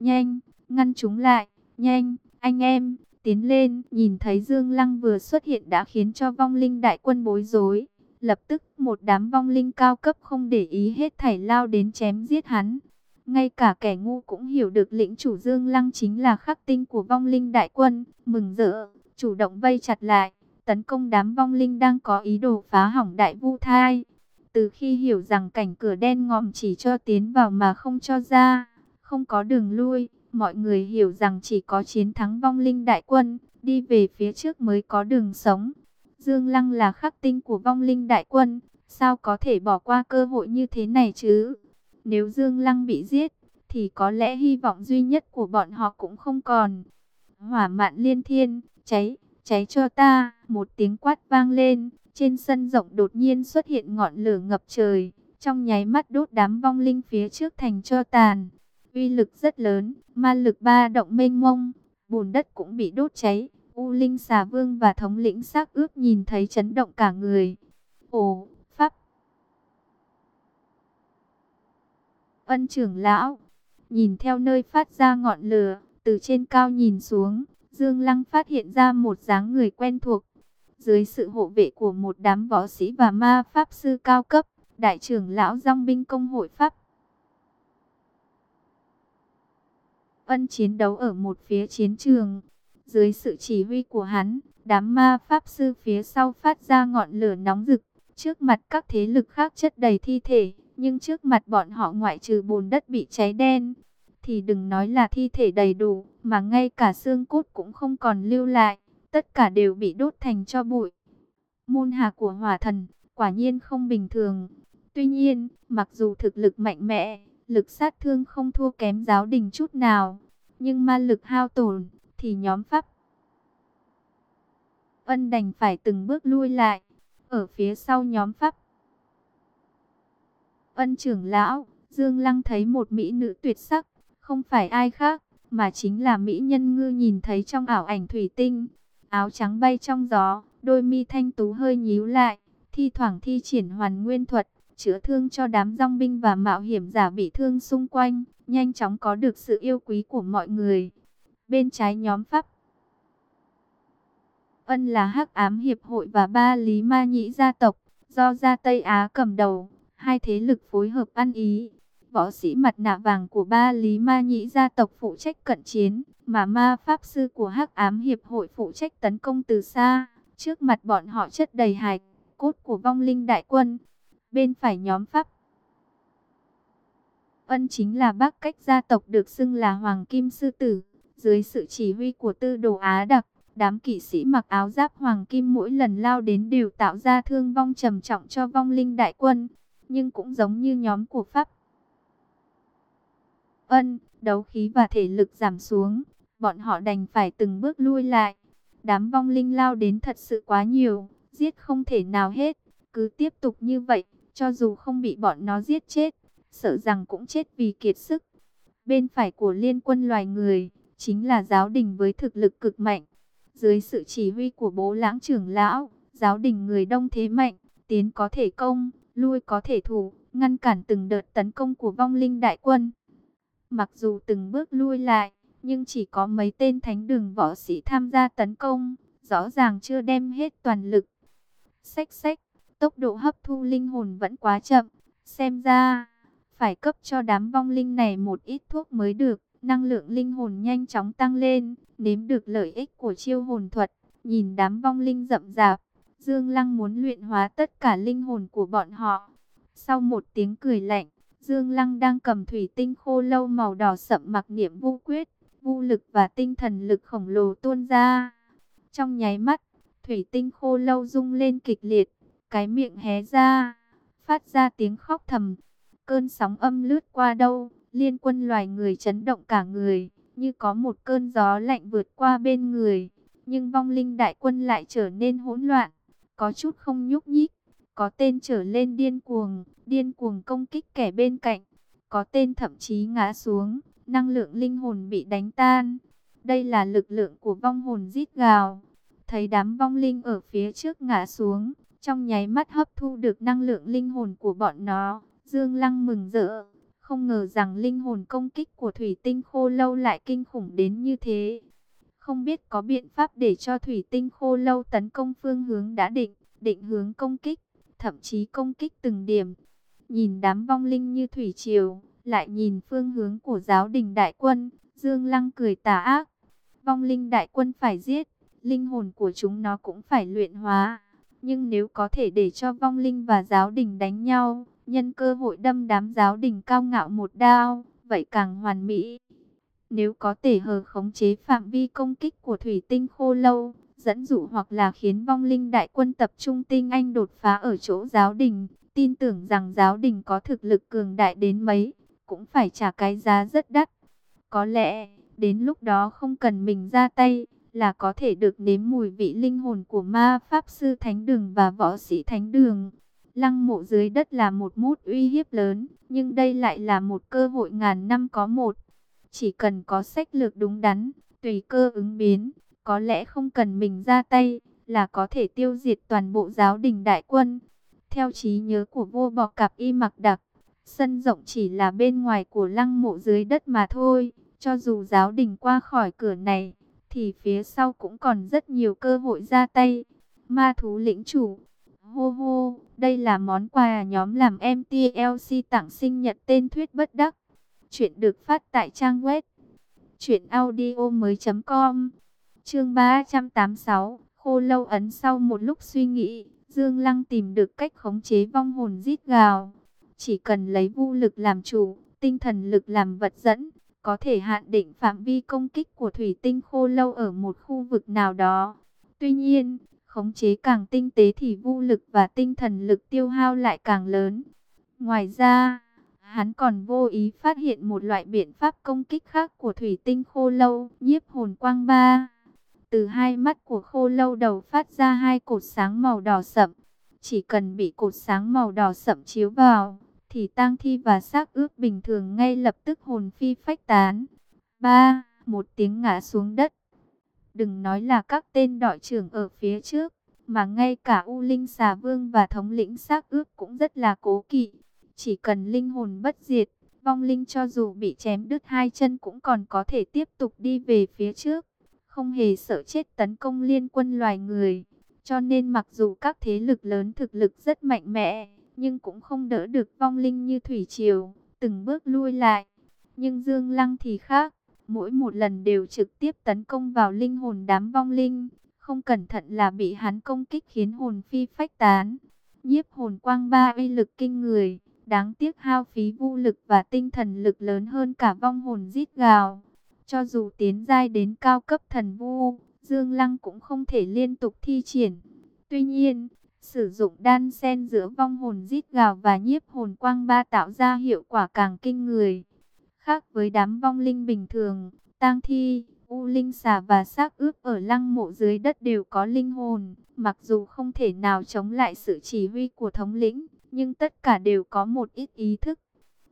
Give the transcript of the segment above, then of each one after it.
nhanh, ngăn chúng lại, nhanh, anh em, tiến lên, nhìn thấy Dương Lăng vừa xuất hiện đã khiến cho vong linh đại quân bối rối. Lập tức một đám vong linh cao cấp không để ý hết thảy lao đến chém giết hắn. Ngay cả kẻ ngu cũng hiểu được lĩnh chủ Dương Lăng chính là khắc tinh của vong linh đại quân, mừng rỡ, chủ động vây chặt lại, tấn công đám vong linh đang có ý đồ phá hỏng đại vu thai. Từ khi hiểu rằng cảnh cửa đen ngòm chỉ cho tiến vào mà không cho ra, không có đường lui, mọi người hiểu rằng chỉ có chiến thắng vong linh đại quân, đi về phía trước mới có đường sống. Dương Lăng là khắc tinh của vong linh đại quân, sao có thể bỏ qua cơ hội như thế này chứ? Nếu Dương Lăng bị giết, thì có lẽ hy vọng duy nhất của bọn họ cũng không còn. Hỏa mạn liên thiên, cháy, cháy cho ta, một tiếng quát vang lên, trên sân rộng đột nhiên xuất hiện ngọn lửa ngập trời, trong nháy mắt đốt đám vong linh phía trước thành cho tàn. Uy lực rất lớn, ma lực ba động mênh mông, bùn đất cũng bị đốt cháy. U Linh xà vương và thống lĩnh xác ướp nhìn thấy chấn động cả người. Ồ, Pháp. Ân trưởng lão, nhìn theo nơi phát ra ngọn lửa, từ trên cao nhìn xuống, Dương Lăng phát hiện ra một dáng người quen thuộc. Dưới sự hộ vệ của một đám võ sĩ và ma pháp sư cao cấp, đại trưởng lão dòng binh công hội Pháp. Ân chiến đấu ở một phía chiến trường. Dưới sự chỉ huy của hắn, đám ma pháp sư phía sau phát ra ngọn lửa nóng rực. Trước mặt các thế lực khác chất đầy thi thể, nhưng trước mặt bọn họ ngoại trừ bùn đất bị cháy đen, thì đừng nói là thi thể đầy đủ, mà ngay cả xương cốt cũng không còn lưu lại, tất cả đều bị đốt thành cho bụi. Môn hạ của hỏa thần, quả nhiên không bình thường. Tuy nhiên, mặc dù thực lực mạnh mẽ, lực sát thương không thua kém giáo đình chút nào, nhưng ma lực hao tổn, thì nhóm Pháp Ân đành phải từng bước lui lại, ở phía sau nhóm Pháp. Ân trưởng lão, Dương Lăng thấy một mỹ nữ tuyệt sắc, không phải ai khác, mà chính là mỹ nhân ngư nhìn thấy trong ảo ảnh thủy tinh. Áo trắng bay trong gió, đôi mi thanh tú hơi nhíu lại, thi thoảng thi triển hoàn nguyên thuật, chữa thương cho đám rong binh và mạo hiểm giả bị thương xung quanh, nhanh chóng có được sự yêu quý của mọi người. Bên trái nhóm Pháp Ân là hắc ám hiệp hội và ba lý ma nhĩ gia tộc, do gia Tây Á cầm đầu, hai thế lực phối hợp ăn ý. Võ sĩ mặt nạ vàng của ba lý ma nhĩ gia tộc phụ trách cận chiến, mà ma pháp sư của hắc ám hiệp hội phụ trách tấn công từ xa. Trước mặt bọn họ chất đầy hài cốt của vong linh đại quân. Bên phải nhóm Pháp Ân chính là bác cách gia tộc được xưng là Hoàng Kim Sư Tử. Dưới sự chỉ huy của tư đồ Á Đặc, đám kỵ sĩ mặc áo giáp Hoàng Kim mỗi lần lao đến đều tạo ra thương vong trầm trọng cho vong linh đại quân. Nhưng cũng giống như nhóm của Pháp. Ân, đấu khí và thể lực giảm xuống, bọn họ đành phải từng bước lui lại. Đám vong linh lao đến thật sự quá nhiều, giết không thể nào hết. Cứ tiếp tục như vậy, cho dù không bị bọn nó giết chết, sợ rằng cũng chết vì kiệt sức. Bên phải của liên quân loài người, chính là giáo đình với thực lực cực mạnh. Dưới sự chỉ huy của bố lãng trưởng lão, giáo đình người đông thế mạnh, tiến có thể công, lui có thể thủ, ngăn cản từng đợt tấn công của vong linh đại quân. Mặc dù từng bước lui lại, nhưng chỉ có mấy tên thánh đường võ sĩ tham gia tấn công, rõ ràng chưa đem hết toàn lực. Xách xách, tốc độ hấp thu linh hồn vẫn quá chậm, xem ra, phải cấp cho đám vong linh này một ít thuốc mới được. Năng lượng linh hồn nhanh chóng tăng lên, nếm được lợi ích của chiêu hồn thuật, nhìn đám vong linh rậm rạp, Dương Lăng muốn luyện hóa tất cả linh hồn của bọn họ. Sau một tiếng cười lạnh, Dương Lăng đang cầm thủy tinh khô lâu màu đỏ sậm mặc niệm vô quyết, vô lực và tinh thần lực khổng lồ tuôn ra. Trong nháy mắt, thủy tinh khô lâu rung lên kịch liệt, cái miệng hé ra, phát ra tiếng khóc thầm. Cơn sóng âm lướt qua đâu, liên quân loài người chấn động cả người, như có một cơn gió lạnh vượt qua bên người. Nhưng vong linh đại quân lại trở nên hỗn loạn, có chút không nhúc nhích. Có tên trở lên điên cuồng, điên cuồng công kích kẻ bên cạnh. Có tên thậm chí ngã xuống, năng lượng linh hồn bị đánh tan. Đây là lực lượng của vong hồn rít gào. Thấy đám vong linh ở phía trước ngã xuống, trong nháy mắt hấp thu được năng lượng linh hồn của bọn nó. Dương Lăng mừng rỡ, Không ngờ rằng linh hồn công kích của thủy tinh khô lâu lại kinh khủng đến như thế. Không biết có biện pháp để cho thủy tinh khô lâu tấn công phương hướng đã định, định hướng công kích, thậm chí công kích từng điểm. Nhìn đám vong linh như thủy triều, lại nhìn phương hướng của giáo đình đại quân, Dương Lăng cười tà ác. Vong linh đại quân phải giết, linh hồn của chúng nó cũng phải luyện hóa. Nhưng nếu có thể để cho vong linh và giáo đình đánh nhau, nhân cơ hội đâm đám giáo đình cao ngạo một đao, vậy càng hoàn mỹ. Nếu có thể hờ khống chế phạm vi công kích của thủy tinh khô lâu, dẫn dụ hoặc là khiến vong linh đại quân tập trung tinh anh đột phá ở chỗ giáo đình, tin tưởng rằng giáo đình có thực lực cường đại đến mấy, cũng phải trả cái giá rất đắt. Có lẽ, đến lúc đó không cần mình ra tay, là có thể được nếm mùi vị linh hồn của ma pháp sư thánh đường và võ sĩ thánh đường. Lăng mộ dưới đất là một mút uy hiếp lớn, nhưng đây lại là một cơ hội ngàn năm có một. Chỉ cần có sách lược đúng đắn, tùy cơ ứng biến, có lẽ không cần mình ra tay, là có thể tiêu diệt toàn bộ giáo đình đại quân. Theo trí nhớ của vua bọ cạp y mặc đặc, sân rộng chỉ là bên ngoài của lăng mộ dưới đất mà thôi. Cho dù giáo đình qua khỏi cửa này, thì phía sau cũng còn rất nhiều cơ hội ra tay. Ma thú lĩnh chủ, hô hô, đây là món quà nhóm làm MTLC tặng sinh nhật tên thuyết bất đắc. Chuyện được phát tại trang web truyệnaudiomoi.com. Chương 386, Khô Lâu ấn sau một lúc suy nghĩ, Dương Lăng tìm được cách khống chế vong hồn rít gào. Chỉ cần lấy vũ lực làm chủ, tinh thần lực làm vật dẫn, có thể hạn định phạm vi công kích của thủy tinh khô lâu ở một khu vực nào đó. Tuy nhiên, khống chế càng tinh tế thì vô lực và tinh thần lực tiêu hao lại càng lớn. Ngoài ra, hắn còn vô ý phát hiện một loại biện pháp công kích khác của thủy tinh khô lâu, nhiếp hồn quang ba. Từ hai mắt của khô lâu đầu phát ra hai cột sáng màu đỏ sậm. Chỉ cần bị cột sáng màu đỏ sậm chiếu vào, thì tang thi và xác ướp bình thường ngay lập tức hồn phi phách tán. Ba, một tiếng ngã xuống đất. Đừng nói là các tên đội trưởng ở phía trước, mà ngay cả U Linh Xà Vương và thống lĩnh xác ướp cũng rất là cố kỵ. Chỉ cần linh hồn bất diệt, vong linh cho dù bị chém đứt hai chân cũng còn có thể tiếp tục đi về phía trước. Không hề sợ chết tấn công liên quân loài người. Cho nên mặc dù các thế lực lớn thực lực rất mạnh mẽ, nhưng cũng không đỡ được vong linh như thủy triều, từng bước lui lại. Nhưng Dương Lăng thì khác, mỗi một lần đều trực tiếp tấn công vào linh hồn đám vong linh, không cẩn thận là bị hắn công kích khiến hồn phi phách tán. Nhiếp hồn quang ba uy lực kinh người, đáng tiếc hao phí vô lực và tinh thần lực lớn hơn cả vong hồn rít gào. Cho dù tiến giai đến cao cấp thần vu, Dương Lăng cũng không thể liên tục thi triển. Tuy nhiên, Sử dụng đan sen giữa vong hồn rít gào và nhiếp hồn quang ba tạo ra hiệu quả càng kinh người. Khác với đám vong linh bình thường, tang thi, u linh xà và xác ướp ở lăng mộ dưới đất đều có linh hồn. Mặc dù không thể nào chống lại sự chỉ huy của thống lĩnh, nhưng tất cả đều có một ít ý thức.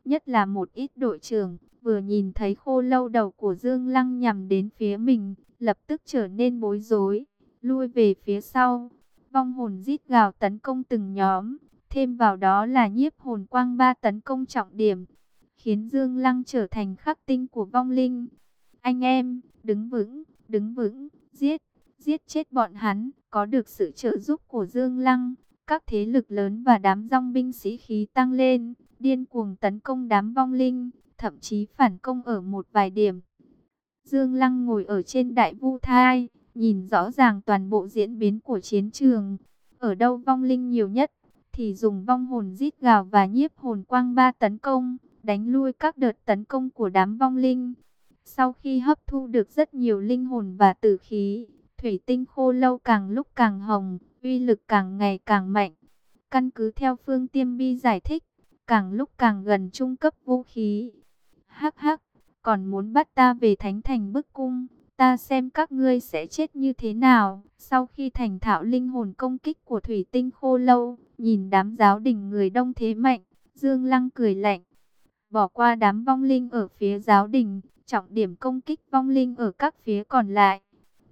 Nhất là một ít đội trưởng, vừa nhìn thấy khô lâu đầu của Dương Lăng nhằm đến phía mình, lập tức trở nên bối rối, lui về phía sau vong hồn rít gào tấn công từng nhóm, thêm vào đó là nhiếp hồn quang ba tấn công trọng điểm, khiến Dương Lăng trở thành khắc tinh của vong linh. Anh em, đứng vững, đứng vững, giết, giết chết bọn hắn, có được sự trợ giúp của Dương Lăng, các thế lực lớn và đám dòng binh sĩ khí tăng lên, điên cuồng tấn công đám vong linh, thậm chí phản công ở một vài điểm. Dương Lăng ngồi ở trên đại vu thai, nhìn rõ ràng toàn bộ diễn biến của chiến trường. Ở đâu vong linh nhiều nhất, thì dùng vong hồn rít gào và nhiếp hồn quang ba tấn công, đánh lui các đợt tấn công của đám vong linh. Sau khi hấp thu được rất nhiều linh hồn và tử khí, thủy tinh khô lâu càng lúc càng hồng, uy lực càng ngày càng mạnh. Căn cứ theo phương tiêm bi giải thích, càng lúc càng gần trung cấp vũ khí. Hắc hắc, còn muốn bắt ta về thánh thành bức cung ta xem các ngươi sẽ chết như thế nào. Sau khi thành thạo linh hồn công kích của thủy tinh khô lâu, nhìn đám giáo đình người đông thế mạnh, Dương Lăng cười lạnh. Bỏ qua đám vong linh ở phía giáo đình, trọng điểm công kích vong linh ở các phía còn lại.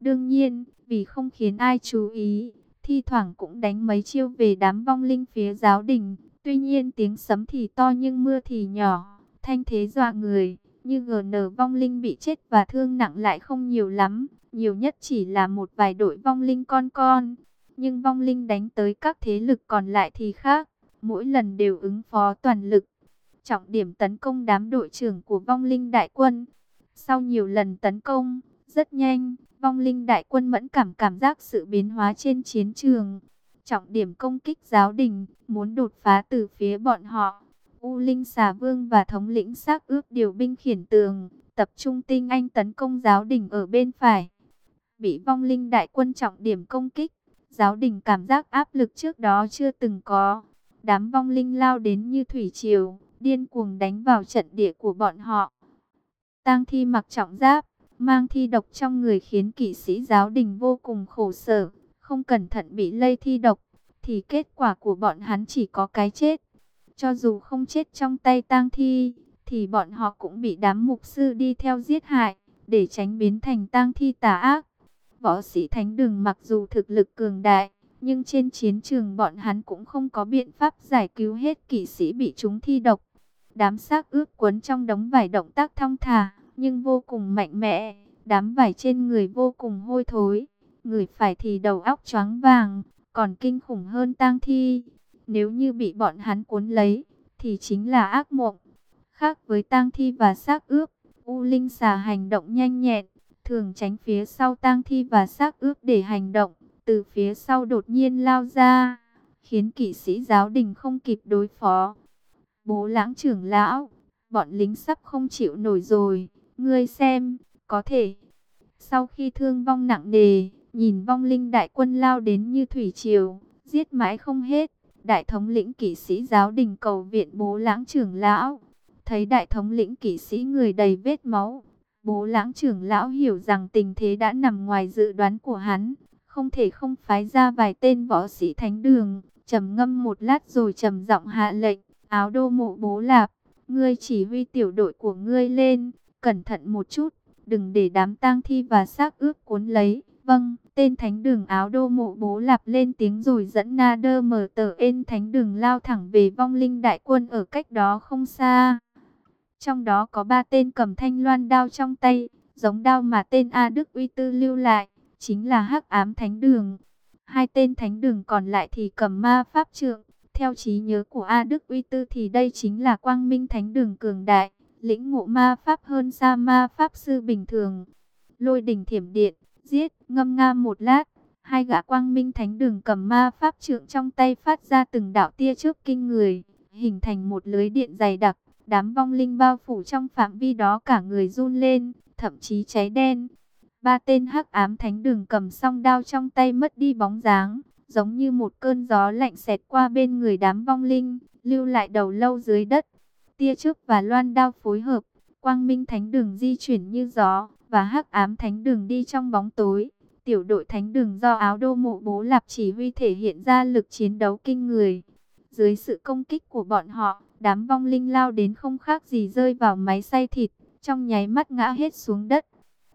Đương nhiên, vì không khiến ai chú ý, thi thoảng cũng đánh mấy chiêu về đám vong linh phía giáo đình. Tuy nhiên tiếng sấm thì to nhưng mưa thì nhỏ, thanh thế dọa người, như GN vong linh bị chết và thương nặng lại không nhiều lắm, nhiều nhất chỉ là một vài đội vong linh con con. Nhưng vong linh đánh tới các thế lực còn lại thì khác, mỗi lần đều ứng phó toàn lực. Trọng điểm tấn công đám đội trưởng của vong linh đại quân. Sau nhiều lần tấn công, rất nhanh, vong linh đại quân mẫn cảm cảm giác sự biến hóa trên chiến trường. Trọng điểm công kích giáo đình, muốn đột phá từ phía bọn họ. U Linh xà vương và thống lĩnh xác ướp điều binh khiển tường, tập trung tinh anh tấn công giáo đình ở bên phải. Bị vong linh đại quân trọng điểm công kích, giáo đình cảm giác áp lực trước đó chưa từng có. Đám vong linh lao đến như thủy triều, điên cuồng đánh vào trận địa của bọn họ. Tang thi mặc trọng giáp, mang thi độc trong người khiến kỵ sĩ giáo đình vô cùng khổ sở, không cẩn thận bị lây thi độc, thì kết quả của bọn hắn chỉ có cái chết. Cho dù không chết trong tay tang thi, thì bọn họ cũng bị đám mục sư đi theo giết hại, để tránh biến thành tang thi tà ác. Võ sĩ thánh đường mặc dù thực lực cường đại, nhưng trên chiến trường bọn hắn cũng không có biện pháp giải cứu hết kỵ sĩ bị chúng thi độc. Đám xác ướp quấn trong đống vải động tác thong thả, nhưng vô cùng mạnh mẽ. Đám vải trên người vô cùng hôi thối. Người phải thì đầu óc choáng vàng, còn kinh khủng hơn tang thi. Nếu như bị bọn hắn cuốn lấy, thì chính là ác mộng. Khác với tang thi và xác ướp, U Linh xà hành động nhanh nhẹn, thường tránh phía sau tang thi và xác ướp để hành động, từ phía sau đột nhiên lao ra, khiến kỵ sĩ giáo đình không kịp đối phó. Bố lãng trưởng lão, bọn lính sắp không chịu nổi rồi, ngươi xem, có thể. Sau khi thương vong nặng nề, nhìn vong linh đại quân lao đến như thủy triều, giết mãi không hết. Đại thống lĩnh kỵ sĩ giáo đình cầu viện bố lãng trưởng lão. Thấy đại thống lĩnh kỵ sĩ người đầy vết máu. Bố lãng trưởng lão hiểu rằng tình thế đã nằm ngoài dự đoán của hắn. Không thể không phái ra vài tên võ sĩ thánh đường. trầm ngâm một lát rồi trầm giọng hạ lệnh. Áo đô mộ bố lạp. Ngươi chỉ huy tiểu đội của ngươi lên. Cẩn thận một chút. Đừng để đám tang thi và xác ướp cuốn lấy. Vâng, tên thánh đường áo đô mộ bố lạp lên tiếng rồi dẫn na đơ mở tờ ên thánh đường lao thẳng về vong linh đại quân ở cách đó không xa. Trong đó có ba tên cầm thanh loan đao trong tay, giống đao mà tên A Đức Uy Tư lưu lại, chính là hắc ám thánh đường. Hai tên thánh đường còn lại thì cầm ma pháp trượng. Theo trí nhớ của A Đức Uy Tư thì đây chính là quang minh thánh đường cường đại, lĩnh ngộ ma pháp hơn xa ma pháp sư bình thường. Lôi đỉnh thiểm điện, giết, ngâm nga một lát, hai gã quang minh thánh đường cầm ma pháp trượng trong tay phát ra từng đạo tia chớp kinh người, hình thành một lưới điện dày đặc, đám vong linh bao phủ trong phạm vi đó cả người run lên, thậm chí cháy đen. Ba tên hắc ám thánh đường cầm song đao trong tay mất đi bóng dáng, giống như một cơn gió lạnh xẹt qua bên người đám vong linh, lưu lại đầu lâu dưới đất. Tia chớp và loan đao phối hợp, quang minh thánh đường di chuyển như gió, và hắc ám thánh đường đi trong bóng tối. Tiểu đội thánh đường do áo đô mộ bố lạp chỉ huy thể hiện ra lực chiến đấu kinh người. Dưới sự công kích của bọn họ, đám vong linh lao đến không khác gì rơi vào máy xay thịt, trong nháy mắt ngã hết xuống đất.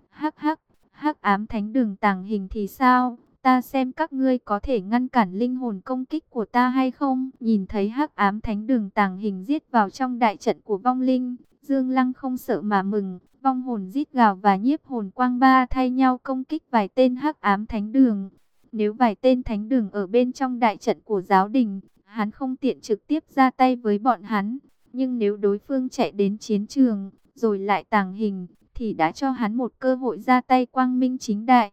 Hắc hắc, hắc ám thánh đường tàng hình thì sao? Ta xem các ngươi có thể ngăn cản linh hồn công kích của ta hay không? Nhìn thấy hắc ám thánh đường tàng hình giết vào trong đại trận của vong linh, Dương Lăng không sợ mà mừng, vong hồn rít gào và nhiếp hồn quang ba thay nhau công kích vài tên hắc ám thánh đường. Nếu vài tên thánh đường ở bên trong đại trận của giáo đình, hắn không tiện trực tiếp ra tay với bọn hắn. Nhưng nếu đối phương chạy đến chiến trường, rồi lại tàng hình, thì đã cho hắn một cơ hội ra tay quang minh chính đại.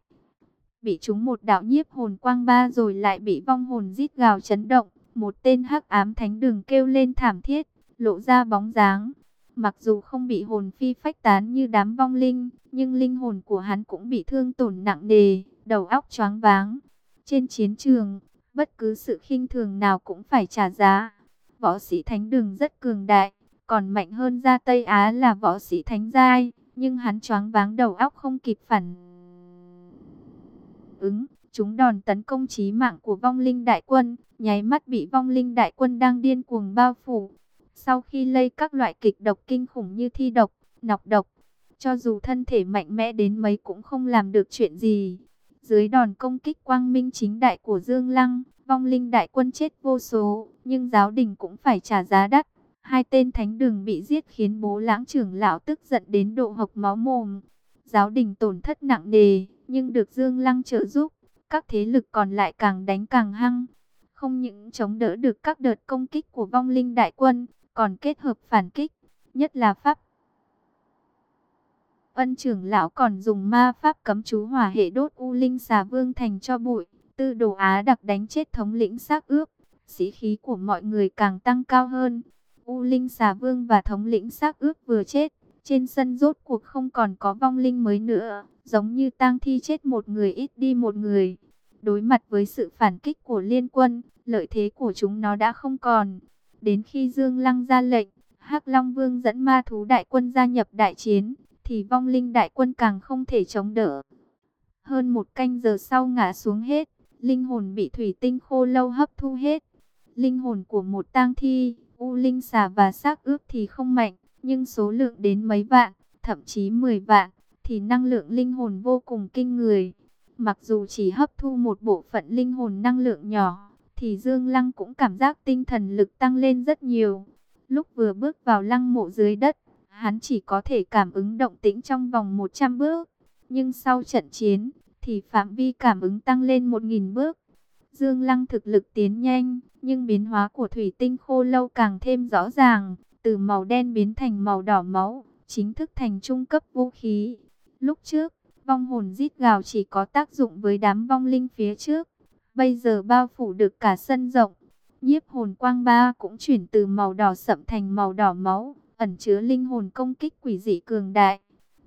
Bị chúng một đạo nhiếp hồn quang ba rồi lại bị vong hồn rít gào chấn động. Một tên hắc ám thánh đường kêu lên thảm thiết, lộ ra bóng dáng. Mặc dù không bị hồn phi phách tán như đám vong linh, nhưng linh hồn của hắn cũng bị thương tổn nặng nề, đầu óc choáng váng. Trên chiến trường, bất cứ sự khinh thường nào cũng phải trả giá. Võ sĩ thánh đường rất cường đại, còn mạnh hơn ra Tây Á là võ sĩ thánh giai, nhưng hắn choáng váng đầu óc không kịp phản ứng. Chúng đòn tấn công chí mạng của vong linh đại quân, nháy mắt bị vong linh đại quân đang điên cuồng bao phủ. Sau khi lây các loại kịch độc kinh khủng như thi độc, nọc độc, cho dù thân thể mạnh mẽ đến mấy cũng không làm được chuyện gì. Dưới đòn công kích quang minh chính đại của Dương Lăng, vong linh đại quân chết vô số, nhưng giáo đình cũng phải trả giá đắt. Hai tên thánh đường bị giết khiến bố lãng trưởng lão tức giận đến độ hộc máu mồm. Giáo đình tổn thất nặng nề, nhưng được Dương Lăng trợ giúp, các thế lực còn lại càng đánh càng hăng. Không những chống đỡ được các đợt công kích của vong linh đại quân, còn kết hợp phản kích, nhất là Pháp. Ân trưởng lão còn dùng ma pháp cấm chú hỏa hệ đốt U Linh xà vương thành cho bụi, tư đồ Á đặc đánh chết thống lĩnh xác ướp, sĩ khí của mọi người càng tăng cao hơn. U Linh xà vương và thống lĩnh xác ướp vừa chết, trên sân rốt cuộc không còn có vong linh mới nữa, giống như tang thi chết một người ít đi một người. Đối mặt với sự phản kích của liên quân, lợi thế của chúng nó đã không còn. Đến khi Dương Lăng ra lệnh, hắc Long Vương dẫn ma thú đại quân gia nhập đại chiến, thì vong linh đại quân càng không thể chống đỡ. Hơn một canh giờ sau ngã xuống hết, linh hồn bị thủy tinh khô lâu hấp thu hết. Linh hồn của một tang thi, u linh xà và xác ướp thì không mạnh, nhưng số lượng đến mấy vạn, thậm chí 10 vạn, thì năng lượng linh hồn vô cùng kinh người. Mặc dù chỉ hấp thu một bộ phận linh hồn năng lượng nhỏ, thì Dương Lăng cũng cảm giác tinh thần lực tăng lên rất nhiều. Lúc vừa bước vào lăng mộ dưới đất, hắn chỉ có thể cảm ứng động tĩnh trong vòng 100 bước. Nhưng sau trận chiến, thì phạm vi cảm ứng tăng lên 1.000 bước. Dương Lăng thực lực tiến nhanh, nhưng biến hóa của thủy tinh khô lâu càng thêm rõ ràng, từ màu đen biến thành màu đỏ máu, chính thức thành trung cấp vũ khí. Lúc trước, vong hồn rít gào chỉ có tác dụng với đám vong linh phía trước, bây giờ bao phủ được cả sân rộng. Nhiếp hồn quang ba cũng chuyển từ màu đỏ sậm thành màu đỏ máu, ẩn chứa linh hồn công kích quỷ dị cường đại.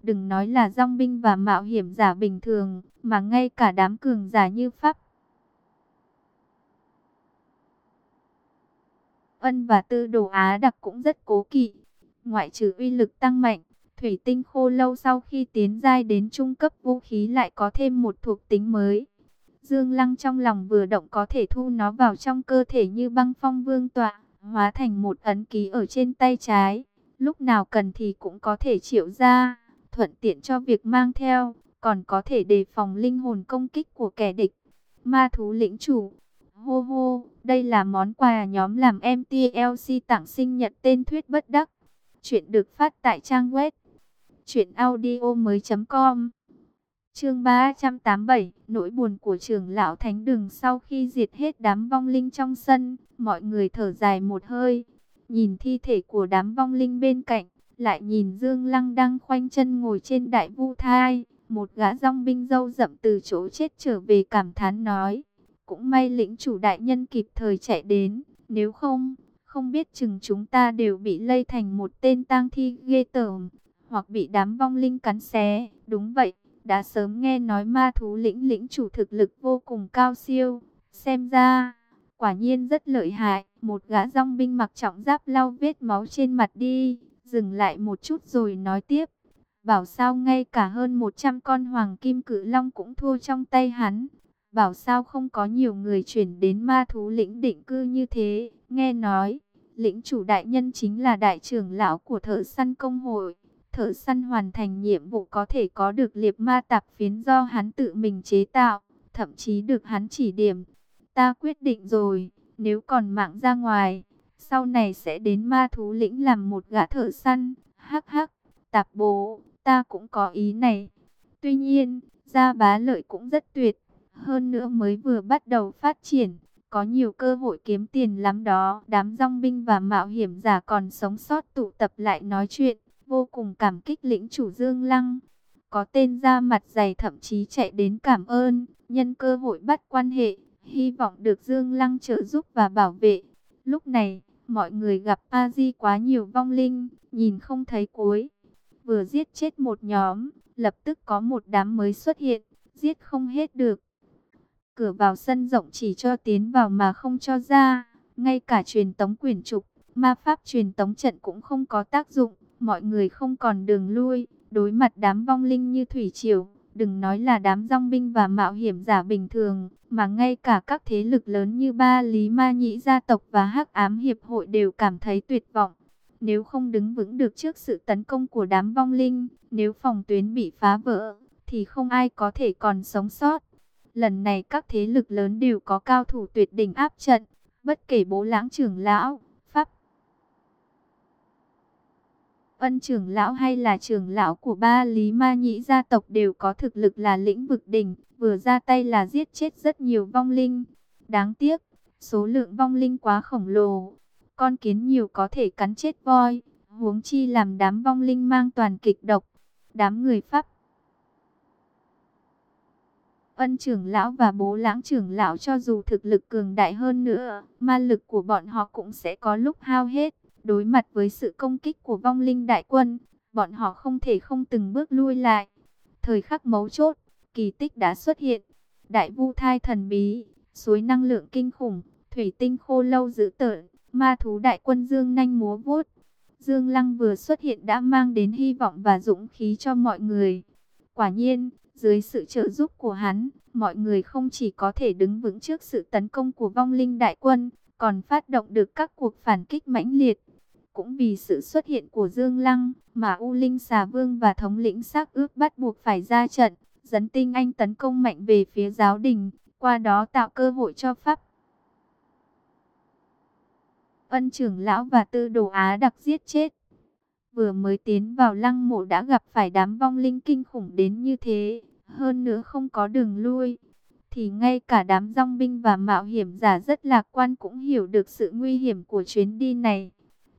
Đừng nói là dòng binh và mạo hiểm giả bình thường, mà ngay cả đám cường giả như Pháp. Ân và tư đồ Á đặc cũng rất cố kỵ. Ngoại trừ uy lực tăng mạnh, thủy tinh khô lâu sau khi tiến giai đến trung cấp vũ khí lại có thêm một thuộc tính mới. Dương Lăng trong lòng vừa động có thể thu nó vào trong cơ thể như băng phong vương tọa, hóa thành một ấn ký ở trên tay trái lúc nào cần thì cũng có thể triệu ra, thuận tiện cho việc mang theo, còn có thể đề phòng linh hồn công kích của kẻ địch. Ma thú lĩnh chủ, hô hô, đây là món quà nhóm làm MTLC tặng sinh nhật tên Thuyết Bất Đắc. Chuyện được phát tại trang web truyệnaudiomoi.com. Chương 387, nỗi buồn của trưởng lão Thánh Đường sau khi diệt hết đám vong linh trong sân, mọi người thở dài một hơi, Nhìn thi thể của đám vong linh bên cạnh, lại nhìn Dương Lăng đang khoanh chân ngồi trên đại vu thai. Một gã rong binh dâu rậm từ chỗ chết trở về cảm thán nói. Cũng may lĩnh chủ đại nhân kịp thời chạy đến, nếu không, không biết chừng chúng ta đều bị lây thành một tên tang thi ghê tởm, hoặc bị đám vong linh cắn xé. Đúng vậy, đã sớm nghe nói ma thú lĩnh lĩnh chủ thực lực vô cùng cao siêu. Xem ra, quả nhiên rất lợi hại. Một gã rong binh mặc trọng giáp lau vết máu trên mặt đi, dừng lại một chút rồi nói tiếp. Bảo sao ngay cả hơn 100 con hoàng kim cử long cũng thua trong tay hắn. Bảo sao không có nhiều người chuyển đến ma thú lĩnh định cư như thế. Nghe nói, lĩnh chủ đại nhân chính là đại trưởng lão của thợ săn công hội. Thợ săn hoàn thành nhiệm vụ có thể có được liệp ma tạp phiến do hắn tự mình chế tạo, thậm chí được hắn chỉ điểm. Ta quyết định rồi, nếu còn mạng ra ngoài, sau này sẽ đến ma thú lĩnh làm một gã thợ săn. Hắc hắc, tạp bố, ta cũng có ý này. Tuy nhiên, gia bá lợi cũng rất tuyệt. Hơn nữa mới vừa bắt đầu phát triển, có nhiều cơ hội kiếm tiền lắm đó. Đám rong binh và mạo hiểm giả còn sống sót tụ tập lại nói chuyện, vô cùng cảm kích lĩnh chủ Dương Lăng. Có tên ra mặt dày thậm chí chạy đến cảm ơn, nhân cơ hội bắt quan hệ hy vọng được Dương Lăng trợ giúp và bảo vệ. Lúc này, mọi người gặp A Di quá nhiều vong linh, nhìn không thấy cuối. Vừa giết chết một nhóm, lập tức có một đám mới xuất hiện, giết không hết được. Cửa vào sân rộng chỉ cho tiến vào mà không cho ra, ngay cả truyền tống quyển trục, ma pháp truyền tống trận cũng không có tác dụng, mọi người không còn đường lui, đối mặt đám vong linh như thủy triều Đừng nói là đám rong binh và mạo hiểm giả bình thường, mà ngay cả các thế lực lớn như Ba Lý Ma Nhĩ gia tộc và Hắc Ám Hiệp hội đều cảm thấy tuyệt vọng. Nếu không đứng vững được trước sự tấn công của đám vong linh, nếu phòng tuyến bị phá vỡ, thì không ai có thể còn sống sót. Lần này các thế lực lớn đều có cao thủ tuyệt đỉnh áp trận, bất kể bố lãng trưởng lão, Pháp, Ân trưởng lão hay là trưởng lão của ba Lý Ma Nhĩ gia tộc đều có thực lực là lĩnh vực đỉnh, vừa ra tay là giết chết rất nhiều vong linh. Đáng tiếc, số lượng vong linh quá khổng lồ, con kiến nhiều có thể cắn chết voi, huống chi làm đám vong linh mang toàn kịch độc. Đám người Pháp Ân trưởng lão và bố lãng trưởng lão cho dù thực lực cường đại hơn nữa, ma lực của bọn họ cũng sẽ có lúc hao hết. Đối mặt với sự công kích của vong linh đại quân, bọn họ không thể không từng bước lui lại. Thời khắc mấu chốt, kỳ tích đã xuất hiện. Đại vu thai thần bí, suối năng lượng kinh khủng, thủy tinh khô lâu dữ tợn, ma thú đại quân dương nhanh múa vuốt. Dương Lăng vừa xuất hiện đã mang đến hy vọng và dũng khí cho mọi người. Quả nhiên, dưới sự trợ giúp của hắn, mọi người không chỉ có thể đứng vững trước sự tấn công của vong linh đại quân, còn phát động được các cuộc phản kích mãnh liệt. Cũng vì sự xuất hiện của Dương Lăng, mà U Linh Xà Vương và thống lĩnh xác ước bắt buộc phải ra trận, dẫn tinh anh tấn công mạnh về phía giáo đình, qua đó tạo cơ hội cho Pháp. Ân trưởng lão và tư đồ Á đặc giết chết. Vừa mới tiến vào lăng mộ đã gặp phải đám vong linh kinh khủng đến như thế, hơn nữa không có đường lui. Thì ngay cả đám dòng binh và mạo hiểm giả rất lạc quan cũng hiểu được sự nguy hiểm của chuyến đi này.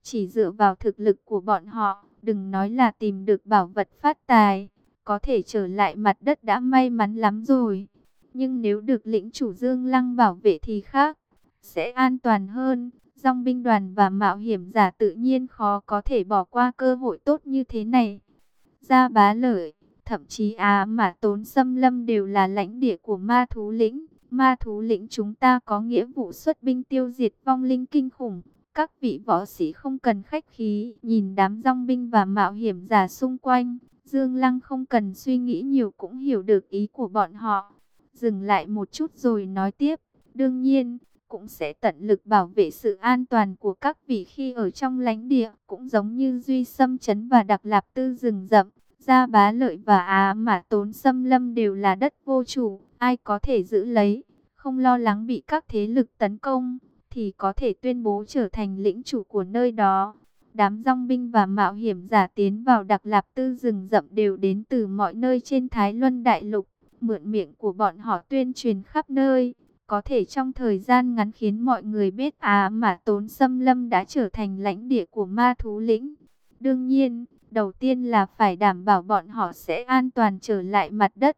Chỉ dựa vào thực lực của bọn họ, đừng nói là tìm được bảo vật phát tài, có thể trở lại mặt đất đã may mắn lắm rồi. Nhưng nếu được lĩnh chủ Dương Lăng bảo vệ thì khác, sẽ an toàn hơn. Dòng binh đoàn và mạo hiểm giả tự nhiên khó có thể bỏ qua cơ hội tốt như thế này. Gia bá lợi, thậm chí Á mà tốn xâm lâm đều là lãnh địa của ma thú lĩnh. Ma thú lĩnh chúng ta có nghĩa vụ xuất binh tiêu diệt vong linh kinh khủng. Các vị võ sĩ không cần khách khí, nhìn đám rong binh và mạo hiểm giả xung quanh. Dương Lăng không cần suy nghĩ nhiều cũng hiểu được ý của bọn họ. Dừng lại một chút rồi nói tiếp. Đương nhiên, cũng sẽ tận lực bảo vệ sự an toàn của các vị khi ở trong lãnh địa, cũng giống như Duy Sâm Chấn và Đặc Lạp Tư rừng rậm. Gia Bá Lợi và Á Mã Tốn Xâm Lâm đều là đất vô chủ, ai có thể giữ lấy, không lo lắng bị các thế lực tấn công, thì có thể tuyên bố trở thành lĩnh chủ của nơi đó. Đám rong binh và mạo hiểm giả tiến vào Đặc Lạp Tư rừng rậm đều đến từ mọi nơi trên Thái Luân Đại Lục, mượn miệng của bọn họ tuyên truyền khắp nơi. Có thể trong thời gian ngắn khiến mọi người biết à mà Tốn Xâm Lâm đã trở thành lãnh địa của ma thú lĩnh. Đương nhiên, Đầu tiên là phải đảm bảo bọn họ sẽ an toàn trở lại mặt đất.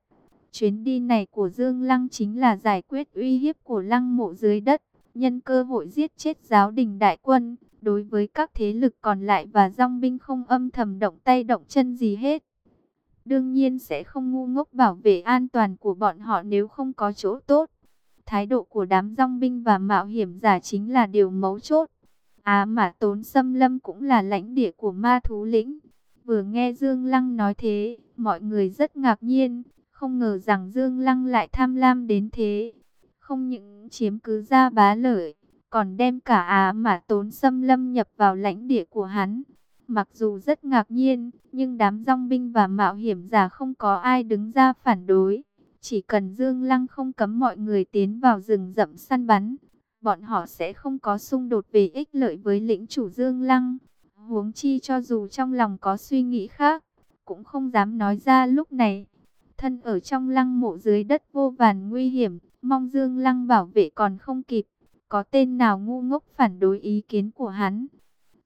Chuyến đi này của Dương Lăng chính là giải quyết uy hiếp của lăng mộ dưới đất, nhân cơ hội giết chết giáo đình đại quân. Đối với các thế lực còn lại và dòng binh không âm thầm động tay động chân gì hết. Đương nhiên sẽ không ngu ngốc bảo vệ an toàn của bọn họ nếu không có chỗ tốt. Thái độ của đám dòng binh và mạo hiểm giả chính là điều mấu chốt. Á mà tốn xâm lâm cũng là lãnh địa của ma thú lĩnh. Vừa nghe Dương Lăng nói thế, mọi người rất ngạc nhiên, không ngờ rằng Dương Lăng lại tham lam đến thế. Không những chiếm cứ ra bá lợi, còn đem cả Á mà tốn xâm lâm nhập vào lãnh địa của hắn. Mặc dù rất ngạc nhiên, nhưng đám dòng binh và mạo hiểm giả không có ai đứng ra phản đối. Chỉ cần Dương Lăng không cấm mọi người tiến vào rừng rậm săn bắn, bọn họ sẽ không có xung đột về ích lợi với lĩnh chủ Dương Lăng. Huống chi cho dù trong lòng có suy nghĩ khác, cũng không dám nói ra lúc này. Thân ở trong lăng mộ dưới đất vô vàn nguy hiểm, mong Dương Lăng bảo vệ còn không kịp. Có tên nào ngu ngốc phản đối ý kiến của hắn.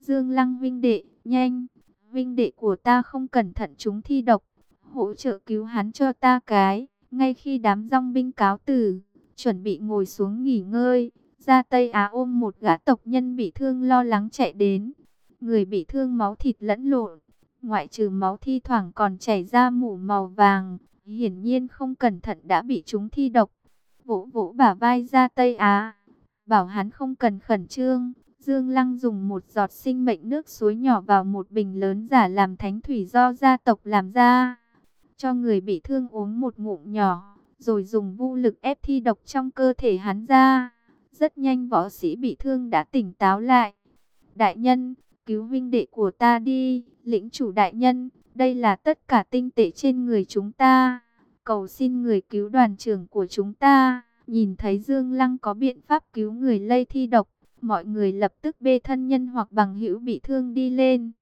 Dương Lăng vinh đệ, nhanh, vinh đệ của ta không cẩn thận chúng thi độc. Hỗ trợ cứu hắn cho ta cái. Ngay khi đám rong binh cáo từ, chuẩn bị ngồi xuống nghỉ ngơi, ra Tây Á ôm một gã tộc nhân bị thương lo lắng chạy đến. Người bị thương máu thịt lẫn lộn, ngoại trừ máu thi thoảng còn chảy ra mủ màu vàng, hiển nhiên không cẩn thận đã bị chúng thi độc. Vỗ vỗ bả vai ra Tây Á, bảo hắn không cần khẩn trương. Dương Lăng dùng một giọt sinh mệnh nước suối nhỏ vào một bình lớn giả làm thánh thủy do gia tộc làm ra. Cho người bị thương uống một ngụm nhỏ, rồi dùng vũ lực ép thi độc trong cơ thể hắn ra. Rất nhanh võ sĩ bị thương đã tỉnh táo lại. Đại nhân, cứu vinh đệ của ta đi, lĩnh chủ đại nhân, đây là tất cả tinh tệ trên người chúng ta. Cầu xin người cứu đoàn trưởng của chúng ta. Nhìn thấy Dương Lăng có biện pháp cứu người lây thi độc, mọi người lập tức bê thân nhân hoặc bằng hữu bị thương đi lên.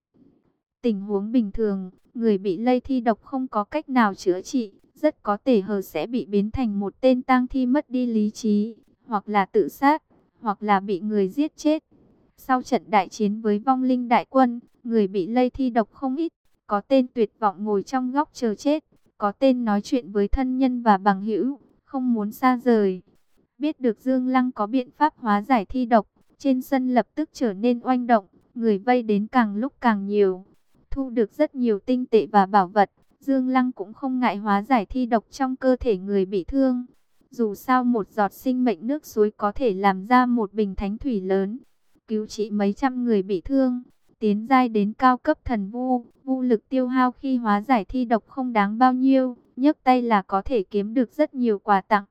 Tình huống bình thường, người bị lây thi độc không có cách nào chữa trị, rất có thể hờ sẽ bị biến thành một tên tang thi mất đi lý trí, hoặc là tự sát, hoặc là bị người giết chết. Sau trận đại chiến với vong linh đại quân, người bị lây thi độc không ít, có tên tuyệt vọng ngồi trong góc chờ chết, có tên nói chuyện với thân nhân và bằng hữu, không muốn xa rời. Biết được Dương Lăng có biện pháp hóa giải thi độc, trên sân lập tức trở nên oanh động, người vây đến càng lúc càng nhiều. Thu được rất nhiều tinh tệ và bảo vật, Dương Lăng cũng không ngại hóa giải thi độc trong cơ thể người bị thương. Dù sao một giọt sinh mệnh nước suối có thể làm ra một bình thánh thủy lớn, cứu trị mấy trăm người bị thương, tiến giai đến cao cấp thần vu, vu lực tiêu hao khi hóa giải thi độc không đáng bao nhiêu, nhấc tay là có thể kiếm được rất nhiều quà tặng.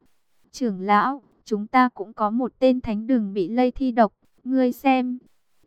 Trưởng lão, chúng ta cũng có một tên thánh đường bị lây thi độc, ngươi xem.